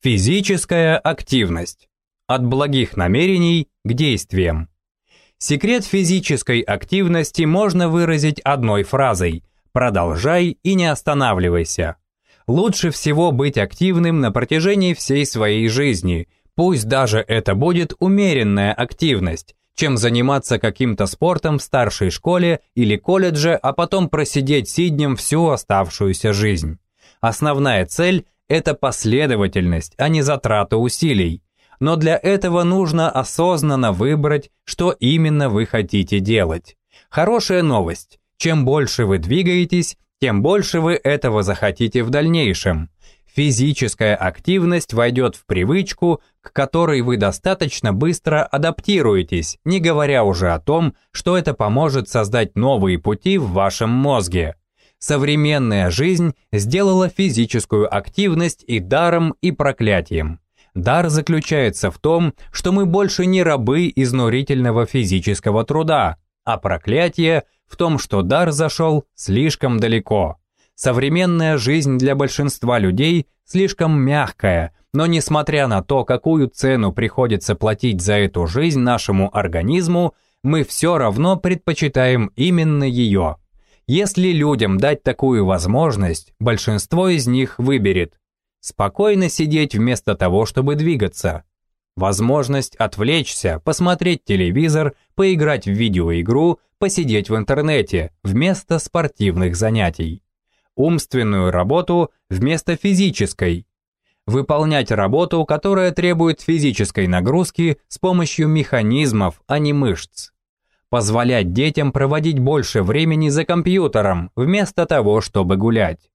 Физическая активность. От благих намерений к действиям. Секрет физической активности можно выразить одной фразой «продолжай и не останавливайся». Лучше всего быть активным на протяжении всей своей жизни, пусть даже это будет умеренная активность, чем заниматься каким-то спортом в старшей школе или колледже, а потом просидеть сиднем всю оставшуюся жизнь. Основная цель – это последовательность, а не затрата усилий. Но для этого нужно осознанно выбрать, что именно вы хотите делать. Хорошая новость. Чем больше вы двигаетесь, тем больше вы этого захотите в дальнейшем. Физическая активность войдет в привычку, к которой вы достаточно быстро адаптируетесь, не говоря уже о том, что это поможет создать новые пути в вашем мозге. Современная жизнь сделала физическую активность и даром, и проклятием. Дар заключается в том, что мы больше не рабы изнурительного физического труда, а проклятие в том, что дар зашел слишком далеко. Современная жизнь для большинства людей слишком мягкая, но несмотря на то, какую цену приходится платить за эту жизнь нашему организму, мы все равно предпочитаем именно ее. Если людям дать такую возможность, большинство из них выберет спокойно сидеть вместо того, чтобы двигаться. Возможность отвлечься, посмотреть телевизор, поиграть в видеоигру, посидеть в интернете вместо спортивных занятий. Умственную работу вместо физической, выполнять работу, которая требует физической нагрузки с помощью механизмов, а не мышц, позволять детям проводить больше времени за компьютером вместо того, чтобы гулять.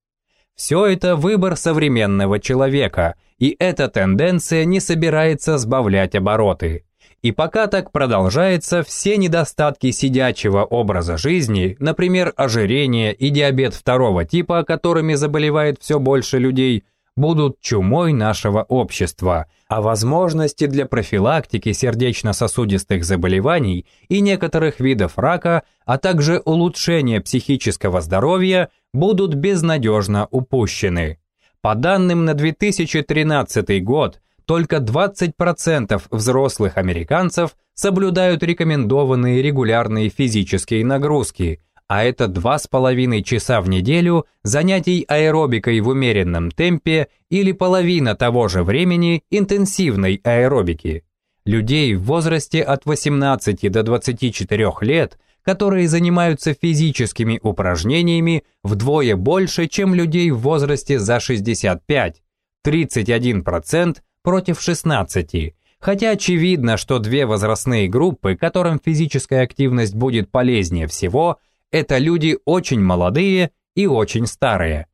Все это выбор современного человека, и эта тенденция не собирается сбавлять обороты. И пока так продолжается, все недостатки сидячего образа жизни, например, ожирение и диабет второго типа, которыми заболевает все больше людей, будут чумой нашего общества, а возможности для профилактики сердечно-сосудистых заболеваний и некоторых видов рака, а также улучшения психического здоровья будут безнадежно упущены. По данным на 2013 год, только 20% взрослых американцев соблюдают рекомендованные регулярные физические нагрузки, а это 2,5 часа в неделю занятий аэробикой в умеренном темпе или половина того же времени интенсивной аэробики. Людей в возрасте от 18 до 24 лет, которые занимаются физическими упражнениями, вдвое больше, чем людей в возрасте за 65. 31% против 16, хотя очевидно, что две возрастные группы, которым физическая активность будет полезнее всего, это люди очень молодые и очень старые.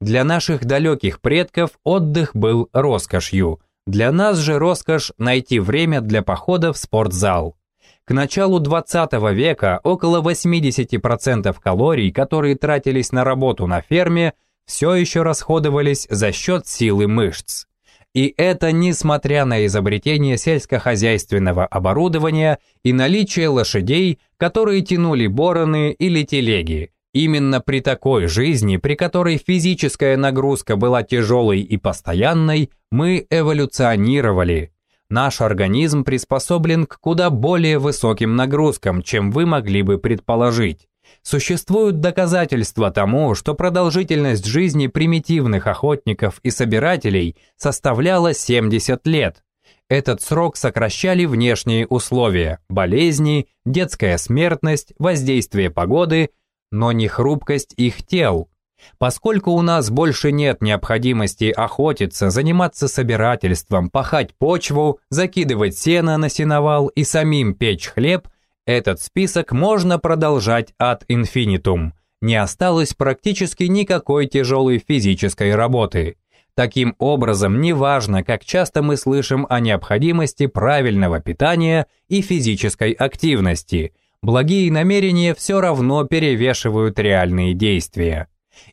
Для наших далеких предков отдых был роскошью, для нас же роскошь найти время для похода в спортзал. К началу 20 века около 80% калорий, которые тратились на работу на ферме, все еще расходовались за счет силы мышц. И это несмотря на изобретение сельскохозяйственного оборудования и наличие лошадей, которые тянули бороны или телеги. Именно при такой жизни, при которой физическая нагрузка была тяжелой и постоянной, мы эволюционировали. Наш организм приспособлен к куда более высоким нагрузкам, чем вы могли бы предположить. Существуют доказательства тому, что продолжительность жизни примитивных охотников и собирателей составляла 70 лет. Этот срок сокращали внешние условия – болезни, детская смертность, воздействие погоды, но не хрупкость их тел. Поскольку у нас больше нет необходимости охотиться, заниматься собирательством, пахать почву, закидывать сено на сеновал и самим печь хлеб, этот список можно продолжать ad infinitum. Не осталось практически никакой тяжелой физической работы. Таким образом, неважно, как часто мы слышим о необходимости правильного питания и физической активности, благие намерения все равно перевешивают реальные действия.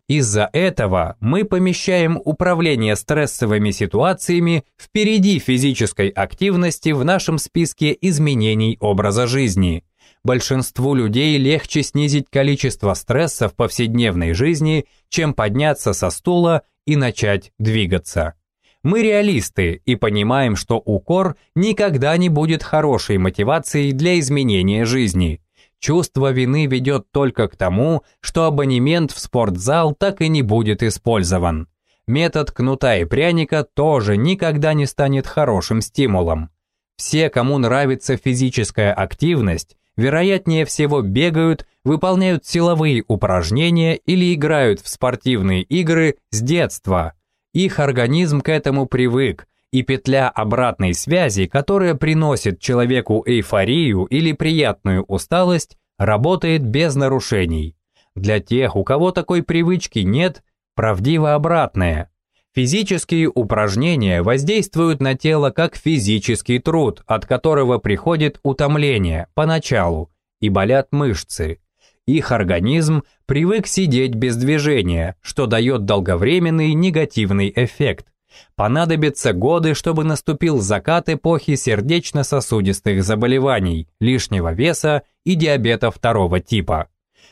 Из-за этого мы помещаем управление стрессовыми ситуациями впереди физической активности в нашем списке изменений образа жизни. Большинству людей легче снизить количество стресса в повседневной жизни, чем подняться со стула и начать двигаться. Мы реалисты и понимаем, что укор никогда не будет хорошей мотивацией для изменения жизни. Чувство вины ведет только к тому, что абонемент в спортзал так и не будет использован. Метод кнута и пряника тоже никогда не станет хорошим стимулом. Все, кому нравится физическая активность, вероятнее всего бегают, выполняют силовые упражнения или играют в спортивные игры с детства. Их организм к этому привык, и петля обратной связи, которая приносит человеку эйфорию или приятную усталость, работает без нарушений. Для тех, у кого такой привычки нет, правдиво обратное. Физические упражнения воздействуют на тело как физический труд, от которого приходит утомление поначалу и болят мышцы. Их организм привык сидеть без движения, что дает долговременный негативный эффект. Понадобятся годы, чтобы наступил закат эпохи сердечно-сосудистых заболеваний, лишнего веса и диабета второго типа.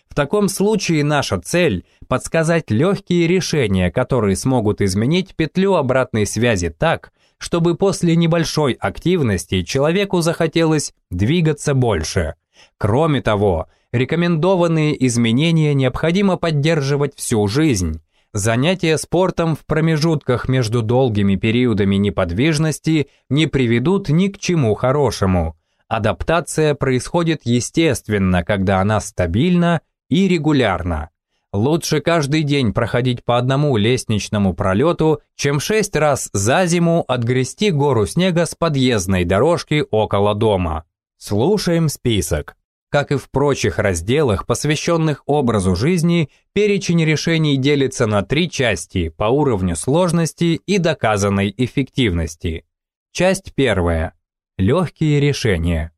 В таком случае наша цель – подсказать легкие решения, которые смогут изменить петлю обратной связи так, чтобы после небольшой активности человеку захотелось двигаться больше. Кроме того, рекомендованные изменения необходимо поддерживать всю жизнь. Занятия спортом в промежутках между долгими периодами неподвижности не приведут ни к чему хорошему. Адаптация происходит естественно, когда она стабильна и регулярно. Лучше каждый день проходить по одному лестничному пролету, чем шесть раз за зиму отгрести гору снега с подъездной дорожки около дома. Слушаем список. Как и в прочих разделах, посвященных образу жизни, перечень решений делится на три части по уровню сложности и доказанной эффективности. Часть первая. Легкие решения.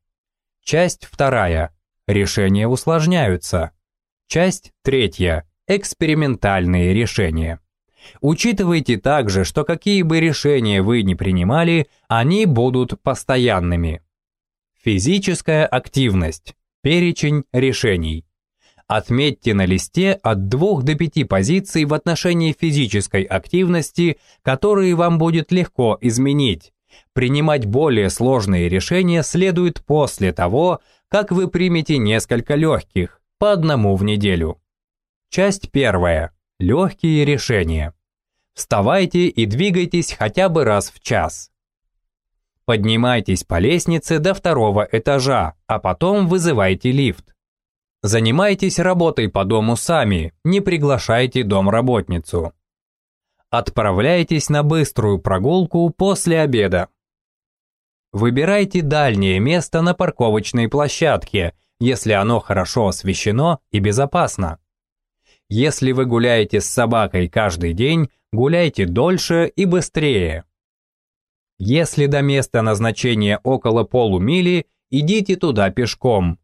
Часть вторая. Решения усложняются. Часть третья. Экспериментальные решения. Учитывайте также, что какие бы решения вы ни принимали, они будут постоянными. Физическая активность. Перечень решений. Отметьте на листе от 2 до 5 позиций в отношении физической активности, которые вам будет легко изменить. Принимать более сложные решения следует после того, как вы примете несколько легких по одному в неделю. Часть первая. Легкие решения. Вставайте и двигайтесь хотя бы раз в час. Поднимайтесь по лестнице до второго этажа, а потом вызывайте лифт. Занимайтесь работой по дому сами, не приглашайте домработницу. Отправляйтесь на быструю прогулку после обеда. Выбирайте дальнее место на парковочной площадке если оно хорошо освещено и безопасно. Если вы гуляете с собакой каждый день, гуляйте дольше и быстрее. Если до места назначения около полумили, идите туда пешком.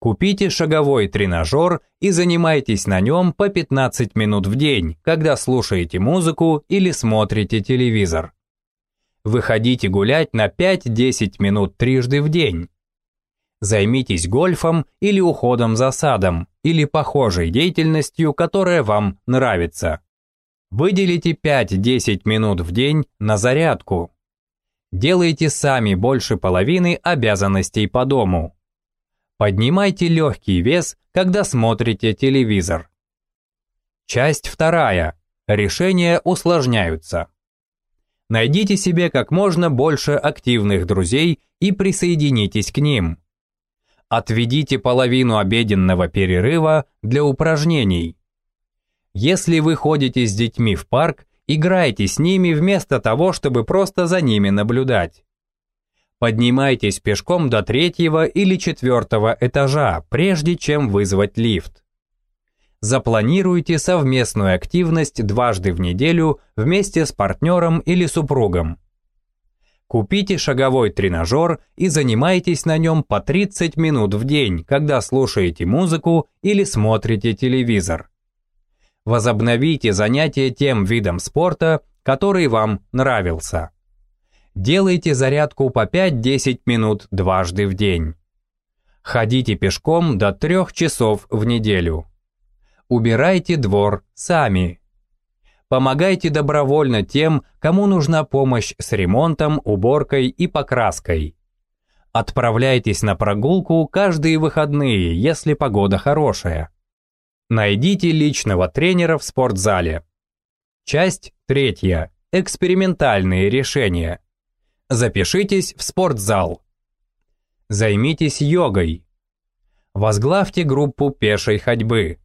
Купите шаговой тренажер и занимайтесь на нем по 15 минут в день, когда слушаете музыку или смотрите телевизор. Выходите гулять на 5-10 минут трижды в день. Займитесь гольфом или уходом за садом, или похожей деятельностью, которая вам нравится. Выделите 5-10 минут в день на зарядку. Делайте сами больше половины обязанностей по дому. Поднимайте легкий вес, когда смотрите телевизор. Часть вторая. Решения усложняются. Найдите себе как можно больше активных друзей и присоединитесь к ним. Отведите половину обеденного перерыва для упражнений. Если вы ходите с детьми в парк, играйте с ними вместо того, чтобы просто за ними наблюдать. Поднимайтесь пешком до третьего или четвертого этажа, прежде чем вызвать лифт. Запланируйте совместную активность дважды в неделю вместе с партнером или супругом. Купите шаговой тренажер и занимайтесь на нем по 30 минут в день, когда слушаете музыку или смотрите телевизор. Возобновите занятия тем видом спорта, который вам нравился. Делайте зарядку по 5-10 минут дважды в день. Ходите пешком до 3 часов в неделю. Убирайте двор сами. Помогайте добровольно тем, кому нужна помощь с ремонтом, уборкой и покраской. Отправляйтесь на прогулку каждые выходные, если погода хорошая. Найдите личного тренера в спортзале. Часть третья. Экспериментальные решения. Запишитесь в спортзал. Займитесь йогой. Возглавьте группу пешей ходьбы.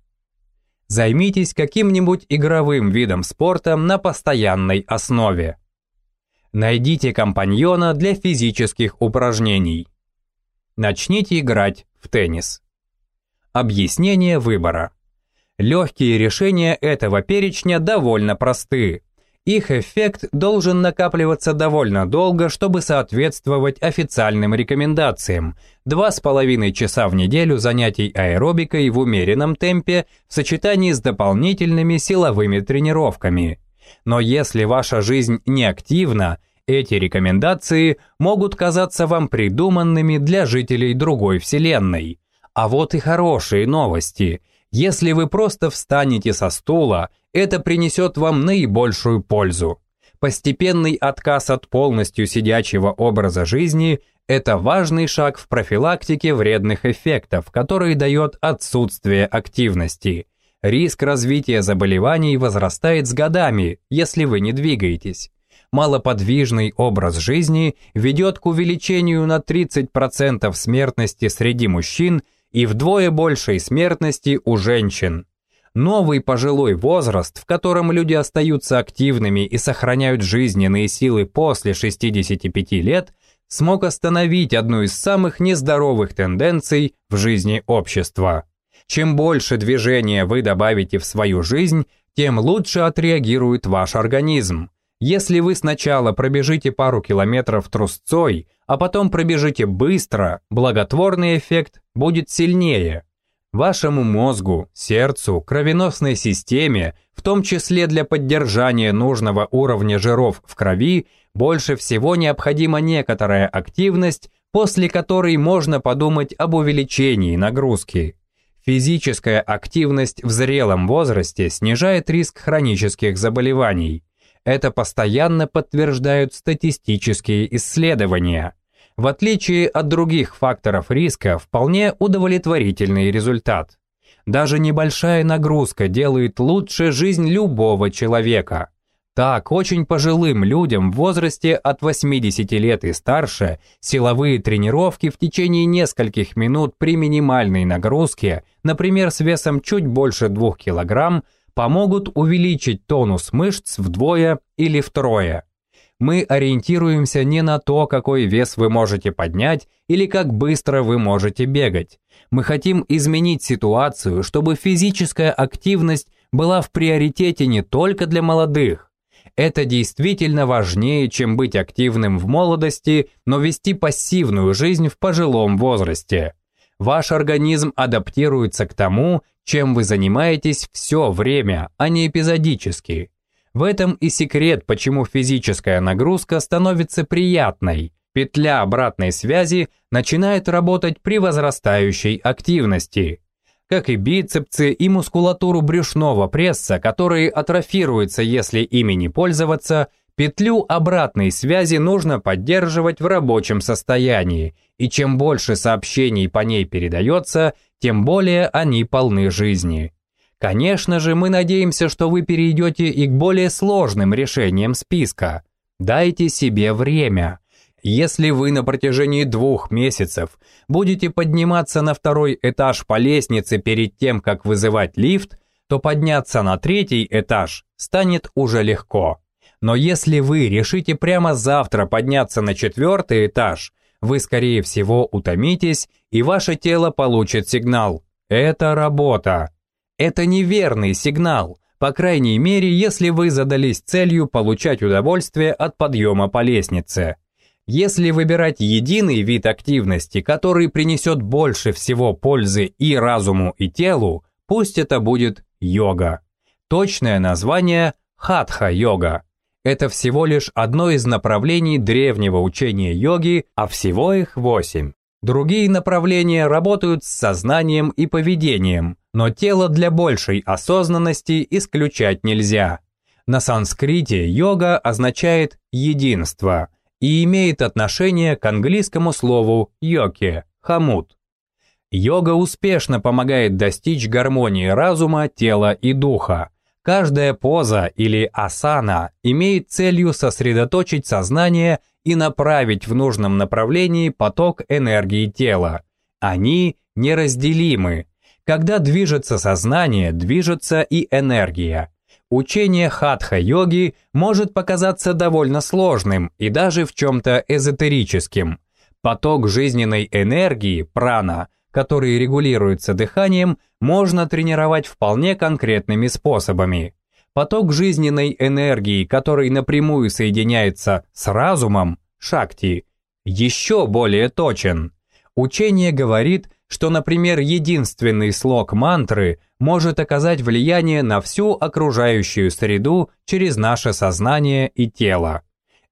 Займитесь каким-нибудь игровым видом спорта на постоянной основе. Найдите компаньона для физических упражнений. Начните играть в теннис. Объяснение выбора. Легкие решения этого перечня довольно просты. Их эффект должен накапливаться довольно долго, чтобы соответствовать официальным рекомендациям. Два с половиной часа в неделю занятий аэробикой в умеренном темпе в сочетании с дополнительными силовыми тренировками. Но если ваша жизнь не активна, эти рекомендации могут казаться вам придуманными для жителей другой вселенной. А вот и хорошие новости. Если вы просто встанете со стула это принесет вам наибольшую пользу. Постепенный отказ от полностью сидячего образа жизни – это важный шаг в профилактике вредных эффектов, который дает отсутствие активности. Риск развития заболеваний возрастает с годами, если вы не двигаетесь. Малоподвижный образ жизни ведет к увеличению на 30% смертности среди мужчин и вдвое большей смертности у женщин. Новый пожилой возраст, в котором люди остаются активными и сохраняют жизненные силы после 65 лет, смог остановить одну из самых нездоровых тенденций в жизни общества. Чем больше движения вы добавите в свою жизнь, тем лучше отреагирует ваш организм. Если вы сначала пробежите пару километров трусцой, а потом пробежите быстро, благотворный эффект будет сильнее – Вашему мозгу, сердцу, кровеносной системе, в том числе для поддержания нужного уровня жиров в крови, больше всего необходима некоторая активность, после которой можно подумать об увеличении нагрузки. Физическая активность в зрелом возрасте снижает риск хронических заболеваний. Это постоянно подтверждают статистические исследования в отличие от других факторов риска, вполне удовлетворительный результат. Даже небольшая нагрузка делает лучше жизнь любого человека. Так, очень пожилым людям в возрасте от 80 лет и старше силовые тренировки в течение нескольких минут при минимальной нагрузке, например, с весом чуть больше 2 кг, помогут увеличить тонус мышц вдвое или втрое мы ориентируемся не на то, какой вес вы можете поднять или как быстро вы можете бегать. Мы хотим изменить ситуацию, чтобы физическая активность была в приоритете не только для молодых. Это действительно важнее, чем быть активным в молодости, но вести пассивную жизнь в пожилом возрасте. Ваш организм адаптируется к тому, чем вы занимаетесь все время, а не эпизодически. В этом и секрет, почему физическая нагрузка становится приятной. Петля обратной связи начинает работать при возрастающей активности. Как и бицепсы и мускулатуру брюшного пресса, которые атрофируются, если ими не пользоваться, петлю обратной связи нужно поддерживать в рабочем состоянии, и чем больше сообщений по ней передается, тем более они полны жизни. Конечно же, мы надеемся, что вы перейдете и к более сложным решениям списка. Дайте себе время. Если вы на протяжении двух месяцев будете подниматься на второй этаж по лестнице перед тем, как вызывать лифт, то подняться на третий этаж станет уже легко. Но если вы решите прямо завтра подняться на четвертый этаж, вы скорее всего утомитесь и ваше тело получит сигнал «Это работа». Это неверный сигнал, по крайней мере, если вы задались целью получать удовольствие от подъема по лестнице. Если выбирать единый вид активности, который принесет больше всего пользы и разуму, и телу, пусть это будет йога. Точное название – хатха-йога. Это всего лишь одно из направлений древнего учения йоги, а всего их восемь. Другие направления работают с сознанием и поведением, но тело для большей осознанности исключать нельзя. На санскрите йога означает «единство» и имеет отношение к английскому слову «йоки» – «хамут». Йога успешно помогает достичь гармонии разума, тела и духа. Каждая поза или асана имеет целью сосредоточить сознание и направить в нужном направлении поток энергии тела. Они неразделимы. Когда движется сознание, движется и энергия. Учение хатха-йоги может показаться довольно сложным и даже в чем-то эзотерическим. Поток жизненной энергии, прана, который регулируется дыханием, можно тренировать вполне конкретными способами. Поток жизненной энергии, который напрямую соединяется с разумом, шакти, еще более точен. Учение говорит, что, например, единственный слог мантры может оказать влияние на всю окружающую среду через наше сознание и тело.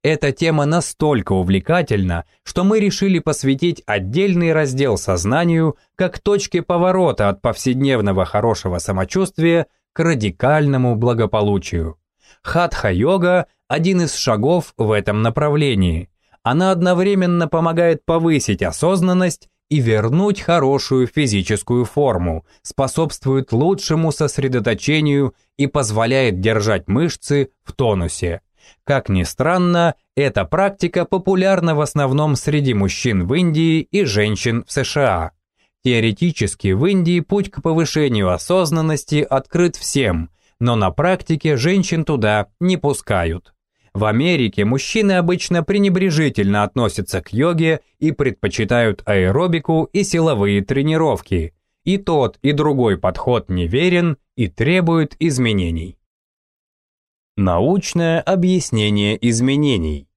Эта тема настолько увлекательна, что мы решили посвятить отдельный раздел сознанию как точке поворота от повседневного хорошего самочувствия к радикальному благополучию. Хатха-йога – один из шагов в этом направлении. Она одновременно помогает повысить осознанность и вернуть хорошую физическую форму, способствует лучшему сосредоточению и позволяет держать мышцы в тонусе. Как ни странно, эта практика популярна в основном среди мужчин в Индии и женщин в США. Теоретически в Индии путь к повышению осознанности открыт всем, но на практике женщин туда не пускают. В Америке мужчины обычно пренебрежительно относятся к йоге и предпочитают аэробику и силовые тренировки. И тот, и другой подход неверен и требует изменений. Научное объяснение изменений.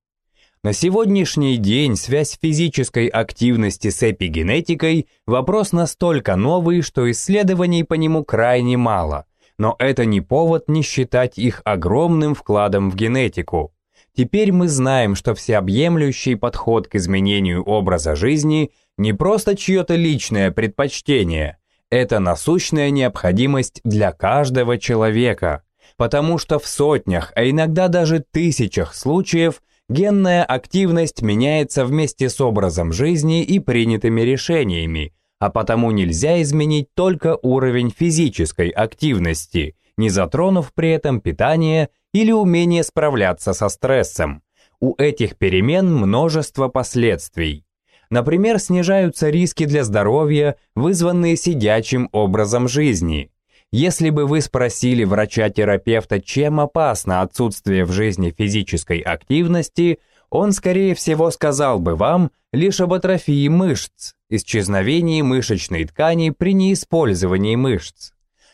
На сегодняшний день связь физической активности с эпигенетикой – вопрос настолько новый, что исследований по нему крайне мало – но это не повод не считать их огромным вкладом в генетику. Теперь мы знаем, что всеобъемлющий подход к изменению образа жизни не просто чье-то личное предпочтение, это насущная необходимость для каждого человека, потому что в сотнях, а иногда даже тысячах случаев генная активность меняется вместе с образом жизни и принятыми решениями, а потому нельзя изменить только уровень физической активности, не затронув при этом питание или умение справляться со стрессом. У этих перемен множество последствий. Например, снижаются риски для здоровья, вызванные сидячим образом жизни. Если бы вы спросили врача-терапевта, чем опасно отсутствие в жизни физической активности – он, скорее всего, сказал бы вам лишь об атрофии мышц, исчезновении мышечной ткани при неиспользовании мышц.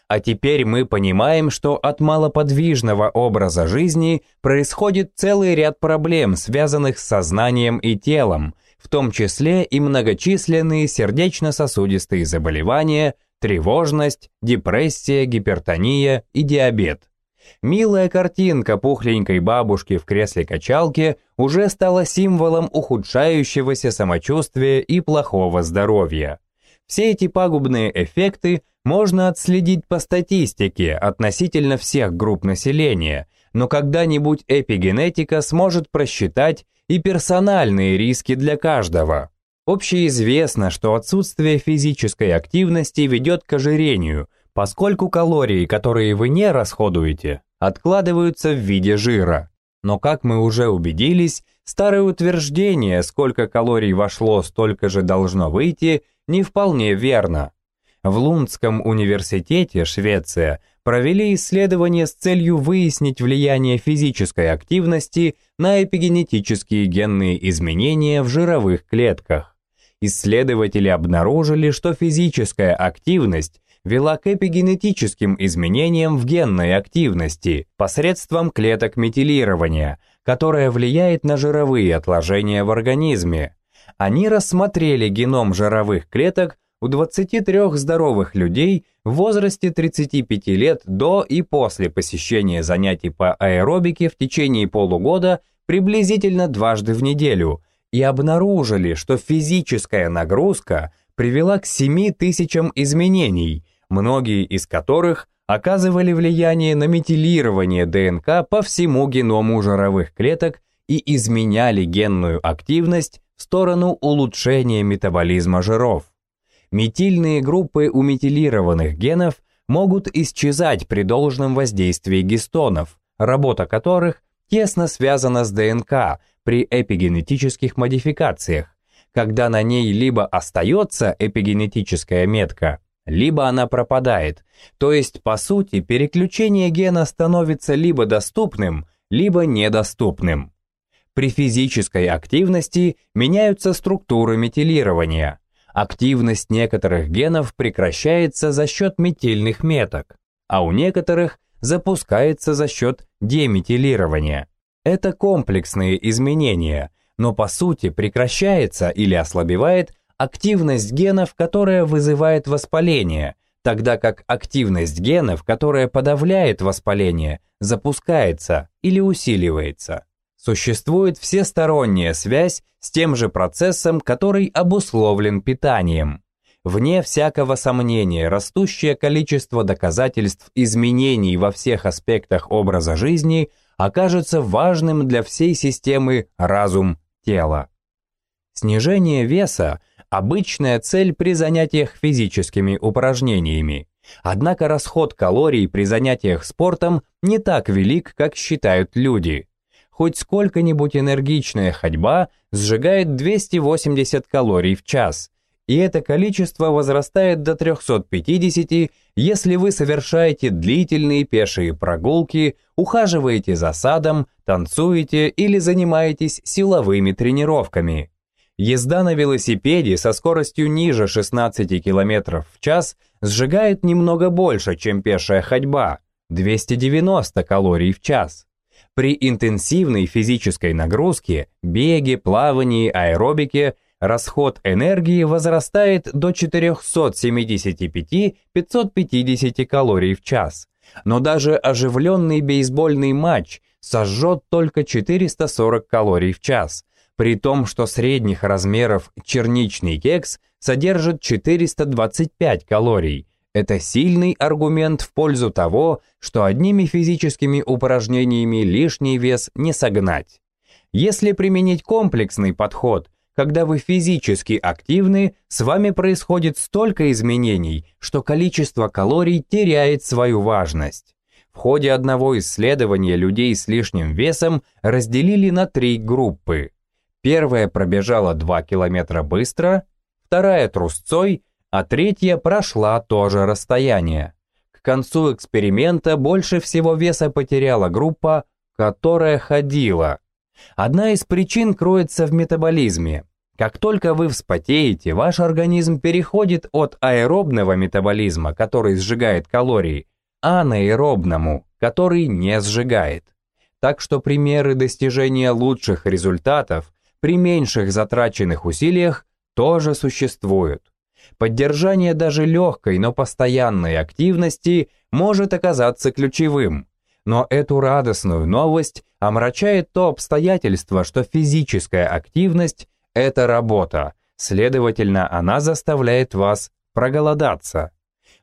А теперь мы понимаем, что от малоподвижного образа жизни происходит целый ряд проблем, связанных с сознанием и телом, в том числе и многочисленные сердечно-сосудистые заболевания, тревожность, депрессия, гипертония и диабет. Милая картинка пухленькой бабушки в кресле качалки уже стала символом ухудшающегося самочувствия и плохого здоровья. Все эти пагубные эффекты можно отследить по статистике относительно всех групп населения, но когда-нибудь эпигенетика сможет просчитать и персональные риски для каждого. Общеизвестно, что отсутствие физической активности ведет к ожирению – поскольку калории, которые вы не расходуете, откладываются в виде жира. Но как мы уже убедились, старое утверждение «сколько калорий вошло, столько же должно выйти» не вполне верно. В Лундском университете, Швеция, провели исследование с целью выяснить влияние физической активности на эпигенетические генные изменения в жировых клетках. Исследователи обнаружили, что физическая активность вела к эпигенетическим изменениям в генной активности посредством клеток метилирования, которое влияет на жировые отложения в организме. Они рассмотрели геном жировых клеток у 23 здоровых людей в возрасте 35 лет до и после посещения занятий по аэробике в течение полугода приблизительно дважды в неделю и обнаружили, что физическая нагрузка привела к 7 тысячам изменений, многие из которых оказывали влияние на метилирование ДНК по всему геному жировых клеток и изменяли генную активность в сторону улучшения метаболизма жиров. Метильные группы у метилированных генов могут исчезать при должном воздействии гистонов, работа которых тесно связана с ДНК при эпигенетических модификациях, когда на ней либо остается эпигенетическая метка, либо она пропадает, то есть, по сути, переключение гена становится либо доступным, либо недоступным. При физической активности меняются структуры метилирования. Активность некоторых генов прекращается за счет метильных меток, а у некоторых запускается за счет деметилирования. Это комплексные изменения, но по сути прекращается или ослабевает активность генов, которая вызывает воспаление, тогда как активность генов, которая подавляет воспаление, запускается или усиливается. Существует всесторонняя связь с тем же процессом, который обусловлен питанием. Вне всякого сомнения, растущее количество доказательств изменений во всех аспектах образа жизни окажется важным для всей системы разум-тело. Снижение веса – обычная цель при занятиях физическими упражнениями. Однако расход калорий при занятиях спортом не так велик, как считают люди. Хоть сколько-нибудь энергичная ходьба сжигает 280 калорий в час, и это количество возрастает до 350, если вы совершаете длительные пешие прогулки, ухаживаете за садом, танцуете или занимаетесь силовыми тренировками. Езда на велосипеде со скоростью ниже 16 км в час сжигает немного больше, чем пешая ходьба – 290 калорий в час. При интенсивной физической нагрузке, беге, плавании, аэробике – расход энергии возрастает до 475-550 калорий в час. Но даже оживленный бейсбольный матч сожжет только 440 калорий в час, при том, что средних размеров черничный кекс содержит 425 калорий. Это сильный аргумент в пользу того, что одними физическими упражнениями лишний вес не согнать. Если применить комплексный подход – когда вы физически активны, с вами происходит столько изменений, что количество калорий теряет свою важность. В ходе одного исследования людей с лишним весом разделили на три группы. Первая пробежала 2 километра быстро, вторая трусцой, а третья прошла то же расстояние. К концу эксперимента больше всего веса потеряла группа, которая ходила – Одна из причин кроется в метаболизме. Как только вы вспотеете, ваш организм переходит от аэробного метаболизма, который сжигает калории, анаэробному, который не сжигает. Так что примеры достижения лучших результатов при меньших затраченных усилиях тоже существуют. Поддержание даже легкой, но постоянной активности может оказаться ключевым. Но эту радостную новость омрачает то обстоятельство, что физическая активность – это работа, следовательно, она заставляет вас проголодаться.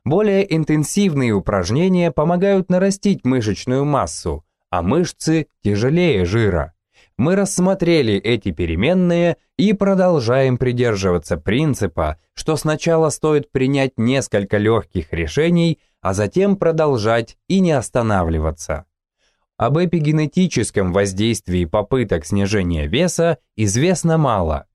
Более интенсивные упражнения помогают нарастить мышечную массу, а мышцы тяжелее жира. Мы рассмотрели эти переменные и продолжаем придерживаться принципа, что сначала стоит принять несколько легких решений, а затем продолжать и не останавливаться. Об эпигенетическом воздействии попыток снижения веса известно мало.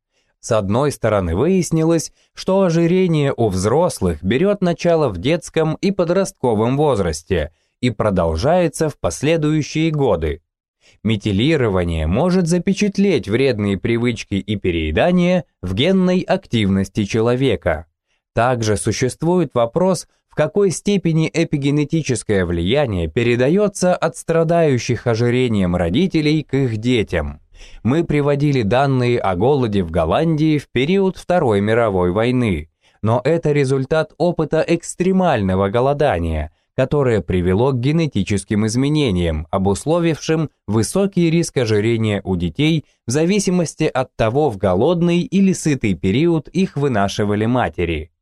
С одной стороны выяснилось, что ожирение у взрослых берет начало в детском и подростковом возрасте и продолжается в последующие годы. Метилирование может запечатлеть вредные привычки и переедание в генной активности человека. Также существует вопрос в какой степени эпигенетическое влияние передается от страдающих ожирением родителей к их детям. Мы приводили данные о голоде в Голландии в период Второй мировой войны, но это результат опыта экстремального голодания, которое привело к генетическим изменениям, обусловившим высокий риск ожирения у детей в зависимости от того, в голодный или сытый период их вынашивали матери.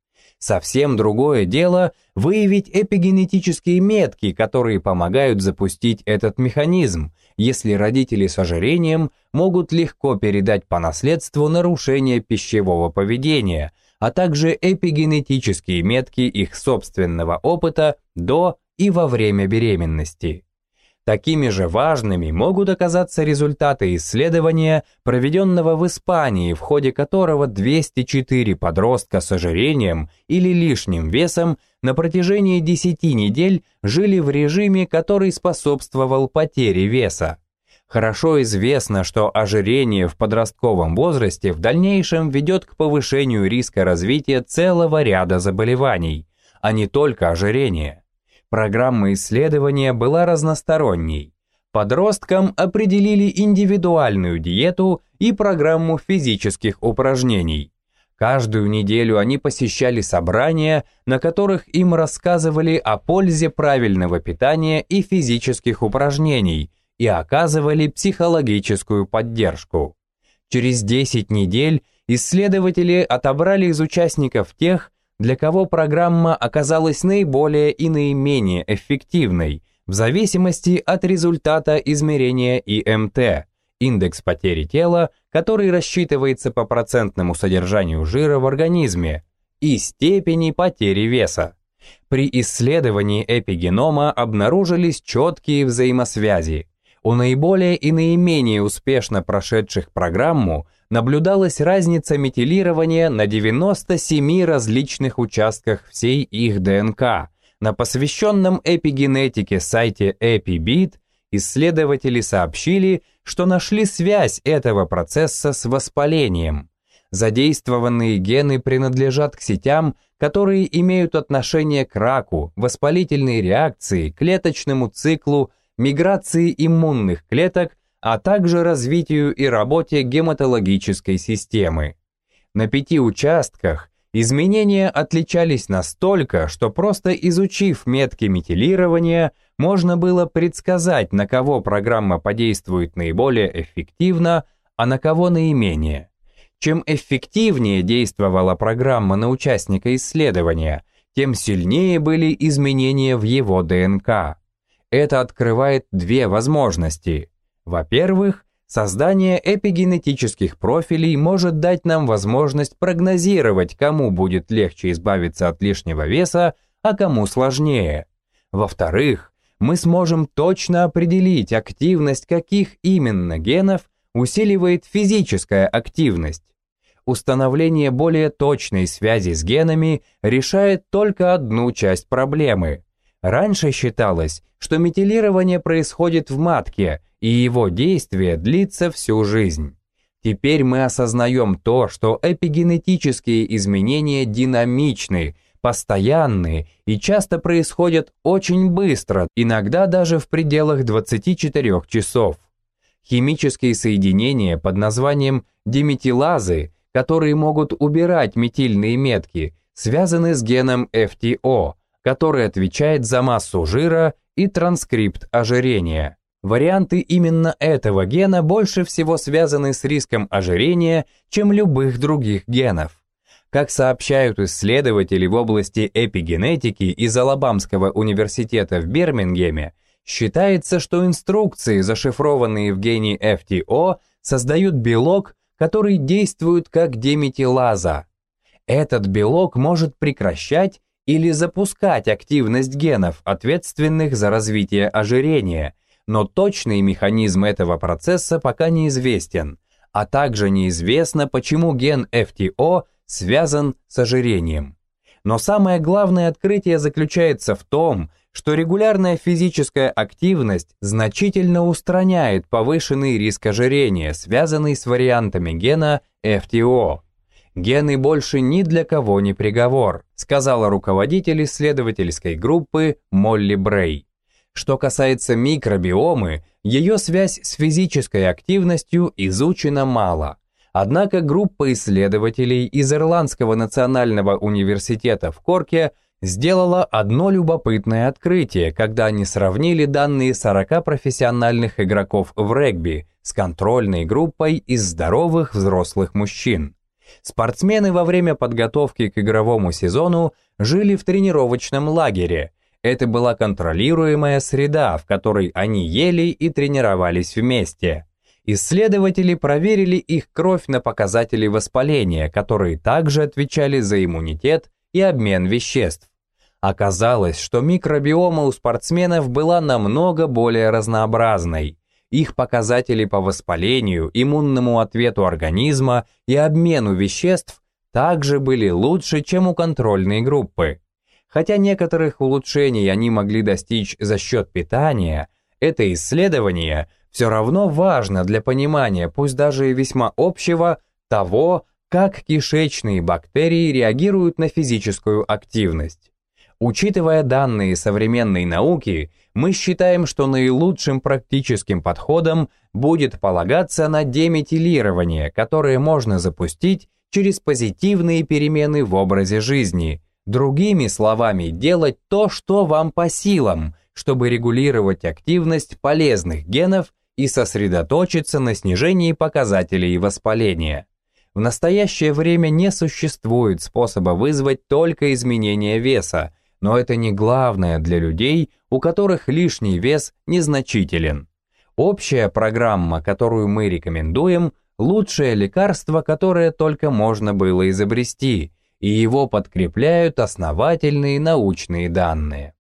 Совсем другое дело выявить эпигенетические метки, которые помогают запустить этот механизм, если родители с ожирением могут легко передать по наследству нарушение пищевого поведения, а также эпигенетические метки их собственного опыта до и во время беременности. Такими же важными могут оказаться результаты исследования, проведенного в Испании, в ходе которого 204 подростка с ожирением или лишним весом на протяжении 10 недель жили в режиме, который способствовал потере веса. Хорошо известно, что ожирение в подростковом возрасте в дальнейшем ведет к повышению риска развития целого ряда заболеваний, а не только ожирения. Программа исследования была разносторонней. Подросткам определили индивидуальную диету и программу физических упражнений. Каждую неделю они посещали собрания, на которых им рассказывали о пользе правильного питания и физических упражнений и оказывали психологическую поддержку. Через 10 недель исследователи отобрали из участников тех, для кого программа оказалась наиболее и наименее эффективной, в зависимости от результата измерения ИМТ, индекс потери тела, который рассчитывается по процентному содержанию жира в организме, и степени потери веса. При исследовании эпигенома обнаружились четкие взаимосвязи. У наиболее и наименее успешно прошедших программу наблюдалась разница метилирования на 97 различных участках всей их ДНК. На посвященном эпигенетике сайте EpiBeat исследователи сообщили, что нашли связь этого процесса с воспалением. Задействованные гены принадлежат к сетям, которые имеют отношение к раку, воспалительной реакции, клеточному циклу, миграции иммунных клеток а также развитию и работе гематологической системы. На пяти участках изменения отличались настолько, что просто изучив метки метилирования, можно было предсказать, на кого программа подействует наиболее эффективно, а на кого наименее. Чем эффективнее действовала программа на участника исследования, тем сильнее были изменения в его ДНК. Это открывает две возможности. Во-первых, создание эпигенетических профилей может дать нам возможность прогнозировать, кому будет легче избавиться от лишнего веса, а кому сложнее. Во-вторых, мы сможем точно определить активность каких именно генов усиливает физическая активность. Установление более точной связи с генами решает только одну часть проблемы. Раньше считалось, что метилирование происходит в матке, и его действие длится всю жизнь. Теперь мы осознаем то, что эпигенетические изменения динамичны, постоянные и часто происходят очень быстро, иногда даже в пределах 24 часов. Химические соединения под названием диметилазы, которые могут убирать метильные метки, связаны с геном FTO, который отвечает за массу жира и транскрипт ожирения. Варианты именно этого гена больше всего связаны с риском ожирения, чем любых других генов. Как сообщают исследователи в области эпигенетики из Алабамского университета в Бирмингеме, считается, что инструкции, зашифрованные в гене FTO, создают белок, который действует как деметилаза. Этот белок может прекращать или запускать активность генов, ответственных за развитие ожирения – но точный механизм этого процесса пока неизвестен, а также неизвестно, почему ген FTO связан с ожирением. Но самое главное открытие заключается в том, что регулярная физическая активность значительно устраняет повышенный риск ожирения, связанный с вариантами гена FTO. Гены больше ни для кого не приговор, сказала руководитель исследовательской группы Молли Брей. Что касается микробиомы, ее связь с физической активностью изучена мало. Однако группа исследователей из Ирландского национального университета в Корке сделала одно любопытное открытие, когда они сравнили данные 40 профессиональных игроков в регби с контрольной группой из здоровых взрослых мужчин. Спортсмены во время подготовки к игровому сезону жили в тренировочном лагере. Это была контролируемая среда, в которой они ели и тренировались вместе. Исследователи проверили их кровь на показатели воспаления, которые также отвечали за иммунитет и обмен веществ. Оказалось, что микробиома у спортсменов была намного более разнообразной. Их показатели по воспалению, иммунному ответу организма и обмену веществ также были лучше, чем у контрольной группы. Хотя некоторых улучшений они могли достичь за счет питания, это исследование все равно важно для понимания, пусть даже и весьма общего, того, как кишечные бактерии реагируют на физическую активность. Учитывая данные современной науки, мы считаем, что наилучшим практическим подходом будет полагаться на деметилирование, которое можно запустить через позитивные перемены в образе жизни. Другими словами, делать то, что вам по силам, чтобы регулировать активность полезных генов и сосредоточиться на снижении показателей воспаления. В настоящее время не существует способа вызвать только изменение веса, но это не главное для людей, у которых лишний вес незначителен. Общая программа, которую мы рекомендуем, лучшее лекарство, которое только можно было изобрести, и его подкрепляют основательные научные данные.